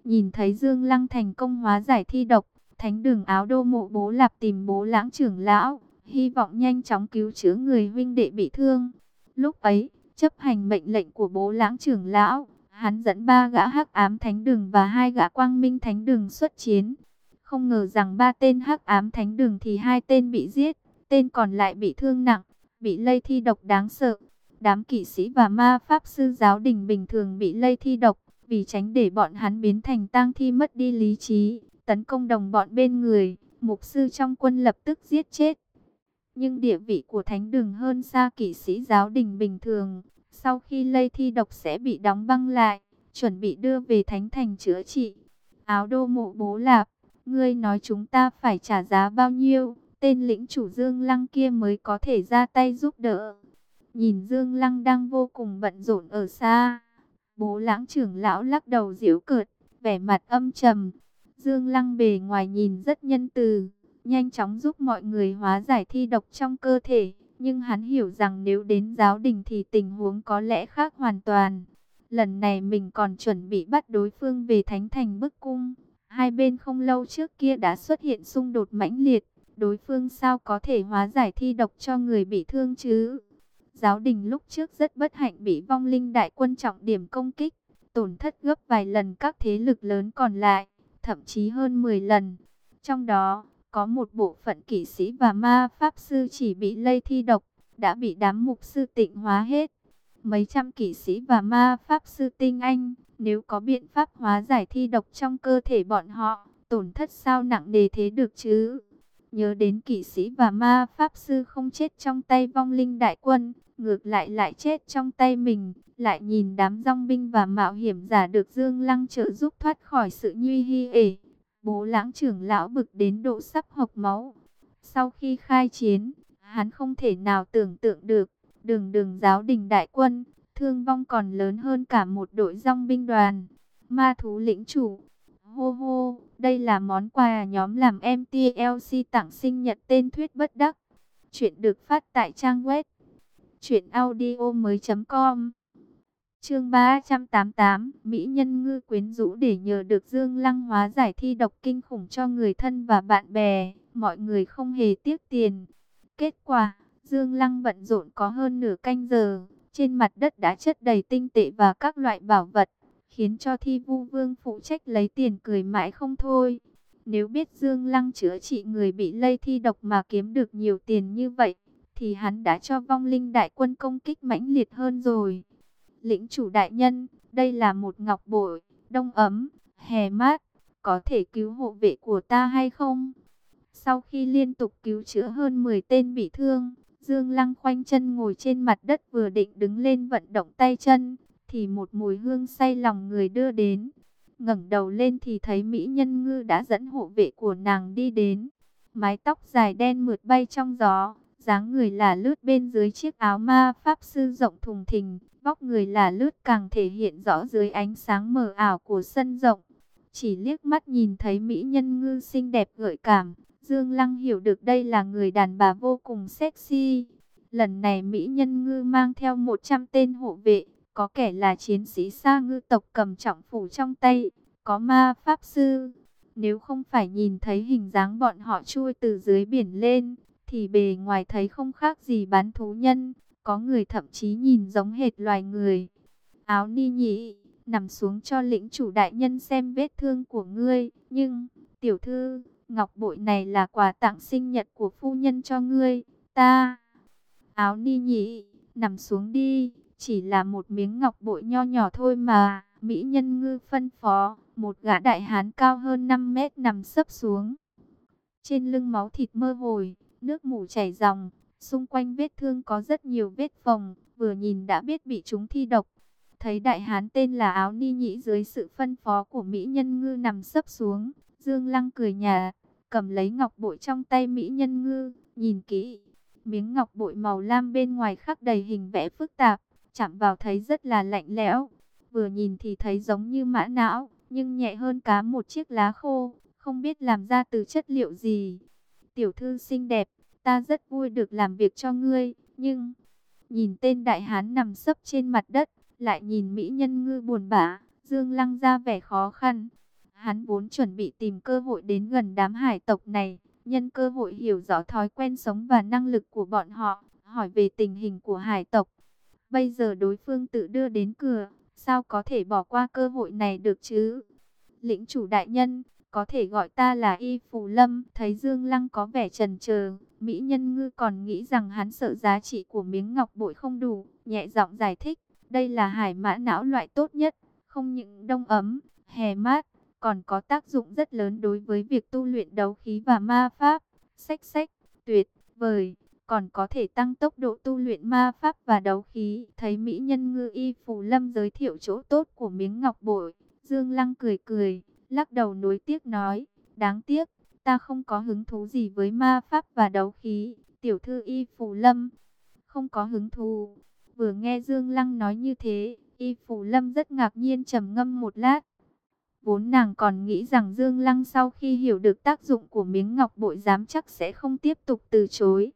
Nhìn thấy Dương Lăng thành công hóa giải thi độc, thánh đường áo đô mộ bố lạp tìm bố lãng trưởng lão, hy vọng nhanh chóng cứu chữa người huynh đệ bị thương. Lúc ấy, chấp hành mệnh lệnh của bố lãng trưởng lão, hắn dẫn ba gã hắc ám thánh đường và hai gã quang minh thánh đường xuất chiến. Không ngờ rằng ba tên hắc ám thánh đường thì hai tên bị giết, tên còn lại bị thương nặng, bị lây thi độc đáng sợ. Đám kỵ sĩ và ma pháp sư giáo đình bình thường bị lây thi độc, vì tránh để bọn hắn biến thành tang thi mất đi lý trí, tấn công đồng bọn bên người, mục sư trong quân lập tức giết chết. Nhưng địa vị của thánh đường hơn xa kỵ sĩ giáo đình bình thường, sau khi lây thi độc sẽ bị đóng băng lại, chuẩn bị đưa về thánh thành chữa trị. Áo đô mộ bố lạp, ngươi nói chúng ta phải trả giá bao nhiêu, tên lĩnh chủ Dương Lăng kia mới có thể ra tay giúp đỡ. Nhìn Dương Lăng đang vô cùng bận rộn ở xa, bố lãng trưởng lão lắc đầu diễu cợt, vẻ mặt âm trầm. Dương Lăng bề ngoài nhìn rất nhân từ, nhanh chóng giúp mọi người hóa giải thi độc trong cơ thể. Nhưng hắn hiểu rằng nếu đến giáo đình thì tình huống có lẽ khác hoàn toàn. Lần này mình còn chuẩn bị bắt đối phương về Thánh Thành bức cung. Hai bên không lâu trước kia đã xuất hiện xung đột mãnh liệt. Đối phương sao có thể hóa giải thi độc cho người bị thương chứ? Giáo đình lúc trước rất bất hạnh bị vong linh đại quân trọng điểm công kích. Tổn thất gấp vài lần các thế lực lớn còn lại, thậm chí hơn 10 lần. Trong đó, có một bộ phận kỷ sĩ và ma pháp sư chỉ bị lây thi độc, đã bị đám mục sư tịnh hóa hết. Mấy trăm kỷ sĩ và ma pháp sư tinh anh, nếu có biện pháp hóa giải thi độc trong cơ thể bọn họ, tổn thất sao nặng đề thế được chứ? Nhớ đến kỷ sĩ và ma pháp sư không chết trong tay vong linh đại quân, ngược lại lại chết trong tay mình, lại nhìn đám dòng binh và mạo hiểm giả được Dương Lăng trợ giúp thoát khỏi sự nguy hi ể. Bố lãng trưởng lão bực đến độ sắp hộc máu. Sau khi khai chiến, hắn không thể nào tưởng tượng được, đường đường giáo đình đại quân, thương vong còn lớn hơn cả một đội dòng binh đoàn. Ma thú lĩnh chủ, hô hô, đây là món quà nhóm làm MTLC tặng sinh nhật tên thuyết bất đắc. Chuyện được phát tại trang web truyệnaudiomoi.com Chương 388, Mỹ nhân ngư quyến rũ để nhờ được Dương Lăng hóa giải thi độc kinh khủng cho người thân và bạn bè, mọi người không hề tiếc tiền. Kết quả, Dương Lăng bận rộn có hơn nửa canh giờ, trên mặt đất đã chất đầy tinh tệ và các loại bảo vật, khiến cho thi vu vương phụ trách lấy tiền cười mãi không thôi. Nếu biết Dương Lăng chữa trị người bị lây thi độc mà kiếm được nhiều tiền như vậy, thì hắn đã cho vong linh đại quân công kích mãnh liệt hơn rồi. Lĩnh chủ đại nhân, đây là một ngọc bội, đông ấm, hè mát, có thể cứu hộ vệ của ta hay không? Sau khi liên tục cứu chữa hơn 10 tên bị thương, Dương Lăng khoanh chân ngồi trên mặt đất vừa định đứng lên vận động tay chân, thì một mùi hương say lòng người đưa đến. ngẩng đầu lên thì thấy Mỹ Nhân Ngư đã dẫn hộ vệ của nàng đi đến. Mái tóc dài đen mượt bay trong gió, dáng người là lướt bên dưới chiếc áo ma pháp sư rộng thùng thình, Vóc người là lướt càng thể hiện rõ dưới ánh sáng mờ ảo của sân rộng. Chỉ liếc mắt nhìn thấy mỹ nhân ngư xinh đẹp gợi cảm, Dương Lăng hiểu được đây là người đàn bà vô cùng sexy. Lần này mỹ nhân ngư mang theo 100 tên hộ vệ, có kẻ là chiến sĩ xa ngư tộc cầm trọng phủ trong tay, có ma pháp sư. Nếu không phải nhìn thấy hình dáng bọn họ chui từ dưới biển lên, thì bề ngoài thấy không khác gì bán thú nhân. Có người thậm chí nhìn giống hệt loài người. Áo ni nhị, nằm xuống cho lĩnh chủ đại nhân xem vết thương của ngươi. Nhưng, tiểu thư, ngọc bội này là quà tặng sinh nhật của phu nhân cho ngươi, ta. Áo ni nhị, nằm xuống đi, chỉ là một miếng ngọc bội nho nhỏ thôi mà. Mỹ nhân ngư phân phó, một gã đại hán cao hơn 5 mét nằm sấp xuống. Trên lưng máu thịt mơ hồi, nước mủ chảy ròng, xung quanh vết thương có rất nhiều vết phồng, vừa nhìn đã biết bị chúng thi độc. Thấy đại hán tên là áo ni nhĩ dưới sự phân phó của Mỹ nhân ngư nằm sấp xuống, Dương Lăng cười nhà, cầm lấy ngọc bội trong tay Mỹ nhân ngư, nhìn kỹ. Miếng ngọc bội màu lam bên ngoài khắc đầy hình vẽ phức tạp, chạm vào thấy rất là lạnh lẽo. Vừa nhìn thì thấy giống như mã não, nhưng nhẹ hơn cá một chiếc lá khô, không biết làm ra từ chất liệu gì. Tiểu thư xinh đẹp, ta rất vui được làm việc cho ngươi, nhưng... Nhìn tên đại hán nằm sấp trên mặt đất, lại nhìn mỹ nhân ngư buồn bã, Dương Lăng ra vẻ khó khăn. Hắn vốn chuẩn bị tìm cơ hội đến gần đám hải tộc này, nhân cơ hội hiểu rõ thói quen sống và năng lực của bọn họ, hỏi về tình hình của hải tộc. Bây giờ đối phương tự đưa đến cửa, sao có thể bỏ qua cơ hội này được chứ? Lĩnh chủ đại nhân, có thể gọi ta là Y Phù Lâm, thấy Dương Lăng có vẻ trần chờ Mỹ Nhân Ngư còn nghĩ rằng hắn sợ giá trị của miếng ngọc bội không đủ, nhẹ giọng giải thích, đây là hải mã não loại tốt nhất, không những đông ấm, hè mát, còn có tác dụng rất lớn đối với việc tu luyện đấu khí và ma pháp. Sách sách, tuyệt, vời, còn có thể tăng tốc độ tu luyện ma pháp và đấu khí. Thấy Mỹ Nhân Ngư Y Phù Lâm giới thiệu chỗ tốt của miếng ngọc bội, Dương Lăng cười cười, lắc đầu nối tiếc nói, đáng tiếc, ta không có hứng thú gì với ma pháp và đấu khí, tiểu thư y phù lâm, không có hứng thú. Vừa nghe Dương Lăng nói như thế, y phù lâm rất ngạc nhiên trầm ngâm một lát. Vốn nàng còn nghĩ rằng Dương Lăng sau khi hiểu được tác dụng của miếng ngọc bội dám chắc sẽ không tiếp tục từ chối.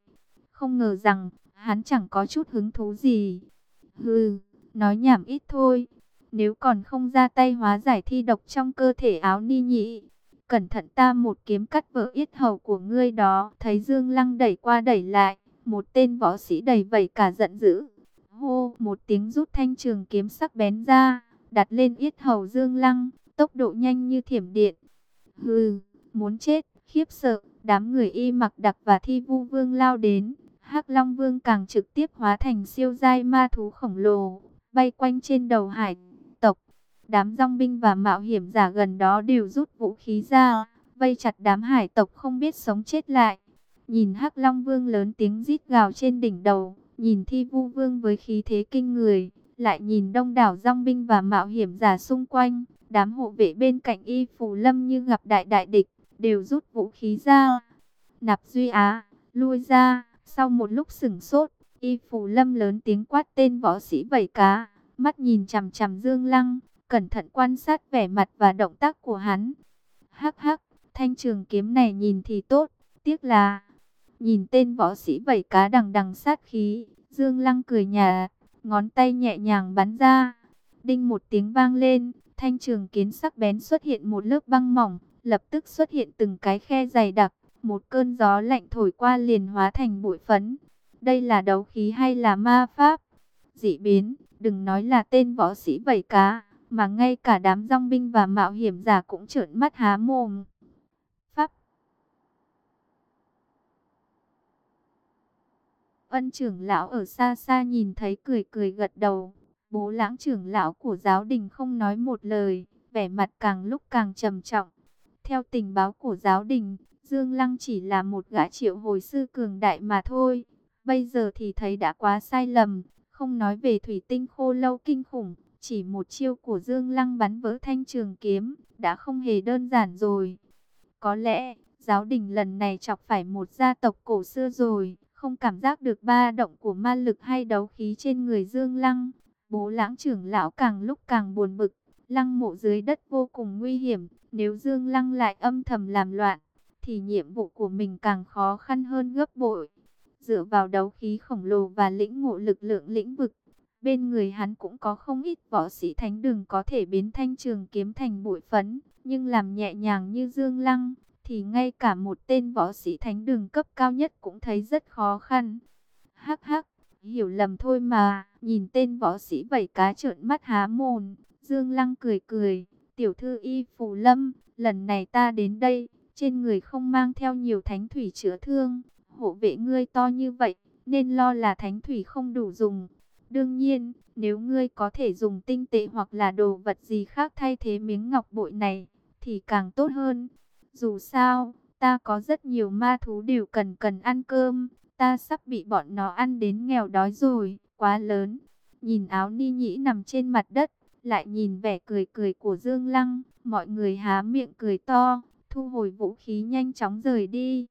Không ngờ rằng, hắn chẳng có chút hứng thú gì. Hừ, nói nhảm ít thôi. Nếu còn không ra tay hóa giải thi độc trong cơ thể áo ni nhị, cẩn thận ta một kiếm cắt vỡ yết hầu của ngươi đó. Thấy Dương Lăng đẩy qua đẩy lại, một tên võ sĩ đầy vẩy cả giận dữ. Hô, một tiếng rút thanh trường kiếm sắc bén ra, đặt lên yết hầu Dương Lăng, tốc độ nhanh như thiểm điện. Hừ, muốn chết, khiếp sợ, đám người y mặc đặc và thi vu vương lao đến. hắc Long Vương càng trực tiếp hóa thành siêu giai ma thú khổng lồ, bay quanh trên đầu hải Đám rong binh và mạo hiểm giả gần đó đều rút vũ khí ra, vây chặt đám hải tộc không biết sống chết lại. Nhìn Hắc Long Vương lớn tiếng rít gào trên đỉnh đầu, nhìn Thi Vu Vương với khí thế kinh người, lại nhìn đông đảo rong binh và mạo hiểm giả xung quanh, đám hộ vệ bên cạnh Y Phù Lâm như gặp đại đại địch, đều rút vũ khí ra. Nạp Duy Á, lui ra, sau một lúc sửng sốt, Y Phù Lâm lớn tiếng quát tên võ sĩ vẩy cá, mắt nhìn chằm chằm Dương Lăng, cẩn thận quan sát vẻ mặt và động tác của hắn. Hắc hắc, thanh trường kiếm này nhìn thì tốt, tiếc là... Nhìn tên võ sĩ vẩy cá đằng đằng sát khí, Dương Lăng cười nhà, ngón tay nhẹ nhàng bắn ra. Đinh một tiếng vang lên, thanh trường kiếm sắc bén xuất hiện một lớp băng mỏng, lập tức xuất hiện từng cái khe dày đặc. Một cơn gió lạnh thổi qua liền hóa thành bụi phấn. Đây là đấu khí hay là ma pháp? Dị biến, đừng nói là tên võ sĩ vẩy cá mà ngay cả đám rong binh và mạo hiểm giả cũng trợn mắt há mồm. Pháp Ân trưởng lão ở xa xa nhìn thấy cười cười gật đầu. Bố lãng trưởng lão của giáo đình không nói một lời, vẻ mặt càng lúc càng trầm trọng. Theo tình báo của giáo đình, Dương Lăng chỉ là một gã triệu hồi sư cường đại mà thôi. Bây giờ thì thấy đã quá sai lầm, không nói về thủy tinh khô lâu kinh khủng, chỉ một chiêu của Dương Lăng bắn vỡ thanh trường kiếm, đã không hề đơn giản rồi. Có lẽ, giáo đình lần này chọc phải một gia tộc cổ xưa rồi, không cảm giác được ba động của ma lực hay đấu khí trên người Dương Lăng. Bố lãng trưởng lão càng lúc càng buồn bực, lăng mộ dưới đất vô cùng nguy hiểm, nếu Dương Lăng lại âm thầm làm loạn, thì nhiệm vụ của mình càng khó khăn hơn gấp bội. Dựa vào đấu khí khổng lồ và lĩnh ngộ lực lượng lĩnh vực, Bên người hắn cũng có không ít võ sĩ thánh đường có thể biến thanh trường kiếm thành bụi phấn, nhưng làm nhẹ nhàng như Dương Lăng, thì ngay cả một tên võ sĩ thánh đường cấp cao nhất cũng thấy rất khó khăn. Hắc hắc, hiểu lầm thôi mà, nhìn tên võ sĩ vẩy cá trợn mắt há mồm, Dương Lăng cười cười, tiểu thư y phù lâm, lần này ta đến đây, trên người không mang theo nhiều thánh thủy chữa thương. Hộ vệ ngươi to như vậy, nên lo là thánh thủy không đủ dùng. Đương nhiên, nếu ngươi có thể dùng tinh tệ hoặc là đồ vật gì khác thay thế miếng ngọc bội này, thì càng tốt hơn. Dù sao, ta có rất nhiều ma thú đều cần cần ăn cơm, ta sắp bị bọn nó ăn đến nghèo đói rồi, quá lớn. Nhìn áo ni nhĩ nằm trên mặt đất, lại nhìn vẻ cười cười của Dương Lăng, mọi người há miệng cười to, thu hồi vũ khí nhanh chóng rời đi.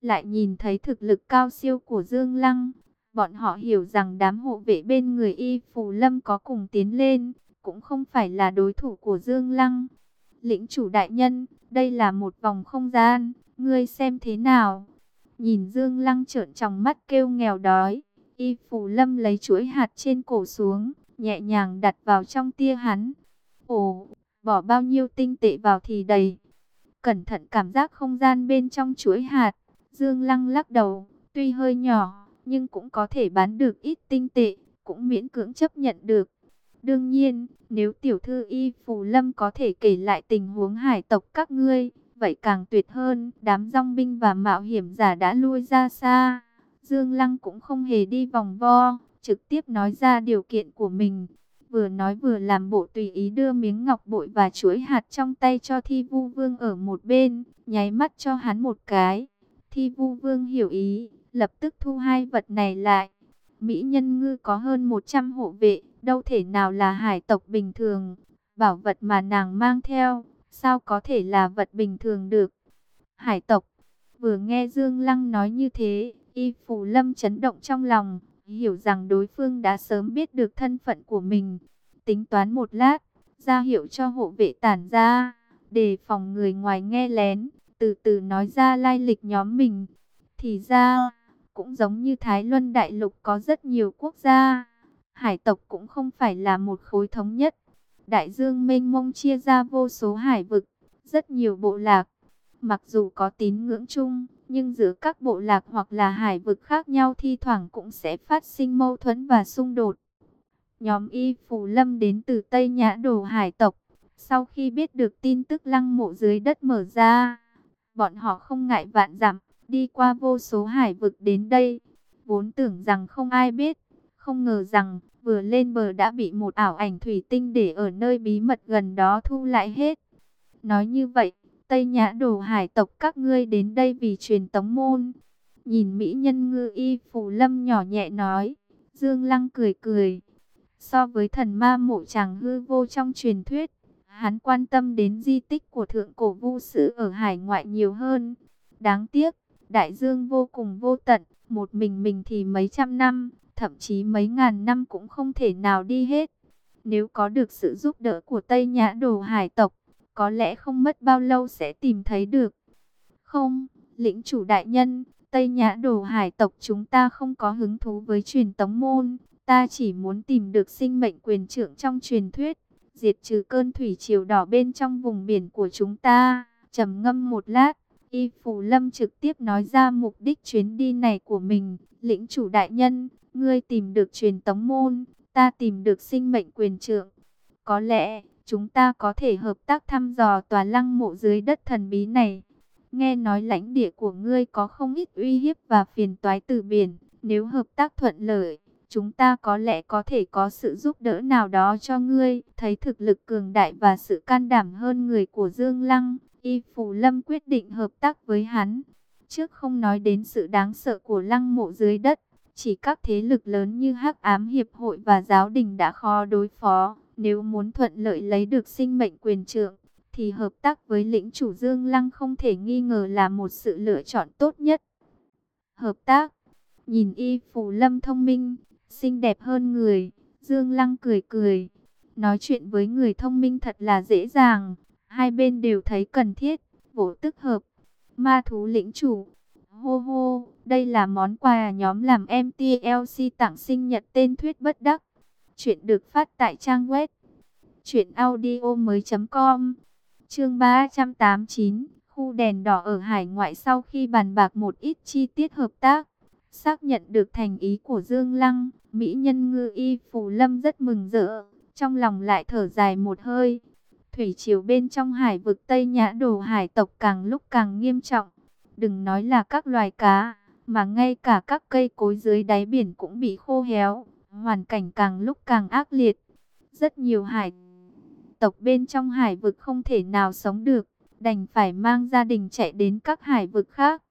Lại nhìn thấy thực lực cao siêu của Dương Lăng, bọn họ hiểu rằng đám hộ vệ bên người Y Phù Lâm có cùng tiến lên, cũng không phải là đối thủ của Dương Lăng. Lĩnh chủ đại nhân, đây là một vòng không gian, ngươi xem thế nào? Nhìn Dương Lăng trợn trong mắt kêu nghèo đói, Y Phù Lâm lấy chuỗi hạt trên cổ xuống, nhẹ nhàng đặt vào trong tia hắn. Ồ, bỏ bao nhiêu tinh tệ vào thì đầy. Cẩn thận cảm giác không gian bên trong chuỗi hạt, Dương Lăng lắc đầu, tuy hơi nhỏ, nhưng cũng có thể bán được ít tinh tệ, cũng miễn cưỡng chấp nhận được. Đương nhiên, nếu tiểu thư Y Phù Lâm có thể kể lại tình huống hải tộc các ngươi, vậy càng tuyệt hơn. Đám rong binh và mạo hiểm giả đã lui ra xa. Dương Lăng cũng không hề đi vòng vo, trực tiếp nói ra điều kiện của mình. Vừa nói vừa làm bộ tùy ý đưa miếng ngọc bội và chuỗi hạt trong tay cho Thi Vu Vương ở một bên, nháy mắt cho hắn một cái. Thi Vu Vương hiểu ý, lập tức thu hai vật này lại. Mỹ nhân ngư có hơn 100 hộ vệ, đâu thể nào là hải tộc bình thường. Bảo vật mà nàng mang theo, sao có thể là vật bình thường được. Hải tộc, vừa nghe Dương Lăng nói như thế, Y phù Lâm chấn động trong lòng, hiểu rằng đối phương đã sớm biết được thân phận của mình. Tính toán một lát, ra hiệu cho hộ vệ tản ra, để phòng người ngoài nghe lén, từ từ nói ra lai lịch nhóm mình. Thì ra, cũng giống như Thái Luân Đại Lục có rất nhiều quốc gia, hải tộc cũng không phải là một khối thống nhất. Đại dương mênh mông chia ra vô số hải vực, rất nhiều bộ lạc. Mặc dù có tín ngưỡng chung, nhưng giữa các bộ lạc hoặc là hải vực khác nhau thi thoảng cũng sẽ phát sinh mâu thuẫn và xung đột. Nhóm Y Phù Lâm đến từ Tây Nhã Đồ hải tộc. Sau khi biết được tin tức lăng mộ dưới đất mở ra, bọn họ không ngại vạn dặm, đi qua vô số hải vực đến đây. Vốn tưởng rằng không ai biết, không ngờ rằng vừa lên bờ đã bị một ảo ảnh thủy tinh để ở nơi bí mật gần đó thu lại hết. Nói như vậy, Tây Nhã Đồ hải tộc các ngươi đến đây vì truyền tống môn. Nhìn Mỹ nhân ngư y phù lâm nhỏ nhẹ nói. Dương Lăng cười cười. So với thần ma mộ chàng hư vô trong truyền thuyết, hắn quan tâm đến di tích của thượng cổ vu sử ở hải ngoại nhiều hơn. Đáng tiếc, đại dương vô cùng vô tận, một mình mình thì mấy trăm năm, thậm chí mấy ngàn năm cũng không thể nào đi hết. Nếu có được sự giúp đỡ của Tây Nhã Đồ hải tộc, có lẽ không mất bao lâu sẽ tìm thấy được. Không, lĩnh chủ đại nhân, Tây Nhã Đồ hải tộc chúng ta không có hứng thú với truyền tống môn, ta chỉ muốn tìm được sinh mệnh quyền trưởng trong truyền thuyết, diệt trừ cơn thủy triều đỏ bên trong vùng biển của chúng ta. Trầm ngâm một lát, Y Phủ Lâm trực tiếp nói ra mục đích chuyến đi này của mình, lĩnh chủ đại nhân, ngươi tìm được truyền tống môn, ta tìm được sinh mệnh quyền trưởng. Có lẽ, chúng ta có thể hợp tác thăm dò tòa lăng mộ dưới đất thần bí này. Nghe nói lãnh địa của ngươi có không ít uy hiếp và phiền toái từ biển. Nếu hợp tác thuận lợi, chúng ta có lẽ có thể có sự giúp đỡ nào đó cho ngươi. Thấy thực lực cường đại và sự can đảm hơn người của Dương Lăng, Y Phù Lâm quyết định hợp tác với hắn. Trước không nói đến sự đáng sợ của lăng mộ dưới đất, chỉ các thế lực lớn như Hắc Ám Hiệp hội và Giáo đình đã khó đối phó. Nếu muốn thuận lợi lấy được sinh mệnh quyền trượng, thì hợp tác với lĩnh chủ Dương Lăng không thể nghi ngờ là một sự lựa chọn tốt nhất. Hợp tác, nhìn y Phù lâm thông minh, xinh đẹp hơn người, Dương Lăng cười cười. Nói chuyện với người thông minh thật là dễ dàng, hai bên đều thấy cần thiết, vỗ tức hợp. Ma thú lĩnh chủ, hô hô, đây là món quà nhóm làm MTLC tặng sinh nhật tên thuyết bất đắc. Chuyện được phát tại trang web truyệnaudiomoi.com. Chương 389, khu đèn đỏ ở hải ngoại sau khi bàn bạc một ít chi tiết hợp tác, xác nhận được thành ý của Dương Lăng, mỹ nhân ngư y Phù Lâm rất mừng rỡ, trong lòng lại thở dài một hơi. Thủy triều bên trong hải vực Tây Nhã Đồ hải tộc càng lúc càng nghiêm trọng. Đừng nói là các loài cá, mà ngay cả các cây cối dưới đáy biển cũng bị khô héo. Hoàn cảnh càng lúc càng ác liệt. Rất nhiều hải tộc bên trong hải vực không thể nào sống được, đành phải mang gia đình chạy đến các hải vực khác.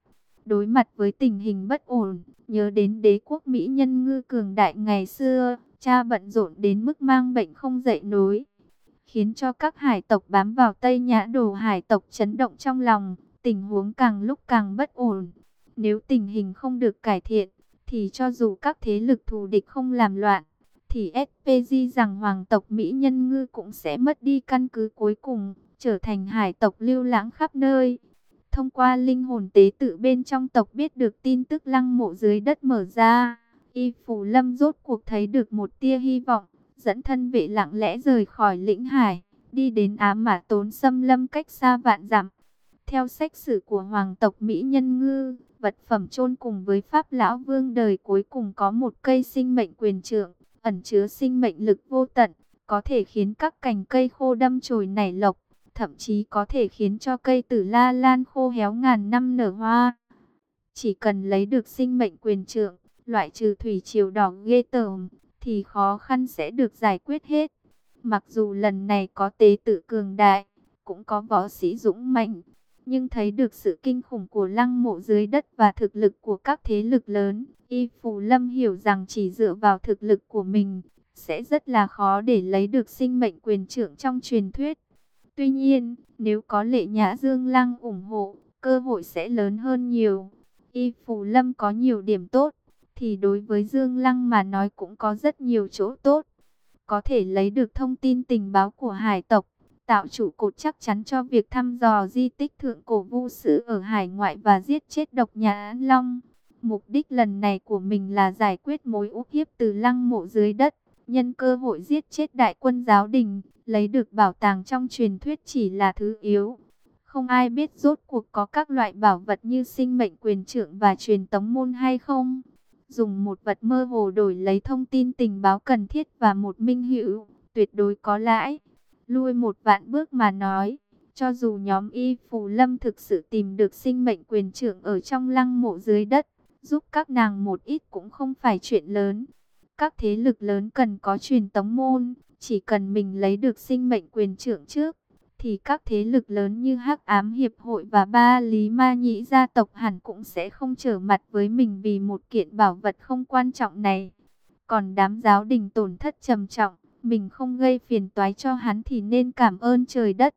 Đối mặt với tình hình bất ổn, nhớ đến đế quốc Mỹ nhân ngư cường đại ngày xưa, cha bận rộn đến mức mang bệnh không dậy nối, khiến cho các hải tộc bám vào Tây Nhã Đồ hải tộc chấn động trong lòng, tình huống càng lúc càng bất ổn. Nếu tình hình không được cải thiện, thì cho dù các thế lực thù địch không làm loạn, thì SPG rằng hoàng tộc Mỹ nhân ngư cũng sẽ mất đi căn cứ cuối cùng, trở thành hải tộc lưu lãng khắp nơi. Thông qua linh hồn tế tự bên trong tộc biết được tin tức lăng mộ dưới đất mở ra, Y Phủ Lâm rốt cuộc thấy được một tia hy vọng, dẫn thân vệ lặng lẽ rời khỏi lĩnh hải, đi đến Á Mã Tốn Xâm Lâm cách xa vạn dặm. Theo sách sử của hoàng tộc Mỹ Nhân Ngư, vật phẩm chôn cùng với Pháp Lão Vương đời cuối cùng có một cây sinh mệnh quyền trượng, ẩn chứa sinh mệnh lực vô tận, có thể khiến các cành cây khô đâm chồi nảy lộc, thậm chí có thể khiến cho cây tử la lan khô héo ngàn năm nở hoa. Chỉ cần lấy được sinh mệnh quyền trượng, loại trừ thủy triều đỏ ghê tởm, thì khó khăn sẽ được giải quyết hết. Mặc dù lần này có tế tự cường đại, cũng có võ sĩ dũng mạnh, nhưng thấy được sự kinh khủng của lăng mộ dưới đất và thực lực của các thế lực lớn, Y Phù Lâm hiểu rằng chỉ dựa vào thực lực của mình, sẽ rất là khó để lấy được sinh mệnh quyền trưởng trong truyền thuyết. Tuy nhiên, nếu có lệ nhã Dương Lăng ủng hộ, cơ hội sẽ lớn hơn nhiều. Y Phù Lâm có nhiều điểm tốt, thì đối với Dương Lăng mà nói cũng có rất nhiều chỗ tốt. Có thể lấy được thông tin tình báo của hải tộc, tạo chủ cột chắc chắn cho việc thăm dò di tích thượng cổ vu sử ở hải ngoại và giết chết độc nhà An Long. Mục đích lần này của mình là giải quyết mối úp hiếp từ lăng mộ dưới đất, nhân cơ hội giết chết đại quân giáo đình, lấy được bảo tàng trong truyền thuyết chỉ là thứ yếu. Không ai biết rốt cuộc có các loại bảo vật như sinh mệnh quyền trưởng và truyền tống môn hay không. Dùng một vật mơ hồ đổi lấy thông tin tình báo cần thiết và một minh hữu, tuyệt đối có lãi. Lui một vạn bước mà nói, cho dù nhóm y phù lâm thực sự tìm được sinh mệnh quyền trưởng ở trong lăng mộ dưới đất, giúp các nàng một ít cũng không phải chuyện lớn. Các thế lực lớn cần có truyền tống môn, chỉ cần mình lấy được sinh mệnh quyền trưởng trước, thì các thế lực lớn như Hắc Ám Hiệp hội và Ba Lý Ma Nhĩ gia tộc hẳn cũng sẽ không trở mặt với mình vì một kiện bảo vật không quan trọng này. Còn đám giáo đình tổn thất trầm trọng, mình không gây phiền toái cho hắn thì nên cảm ơn trời đất.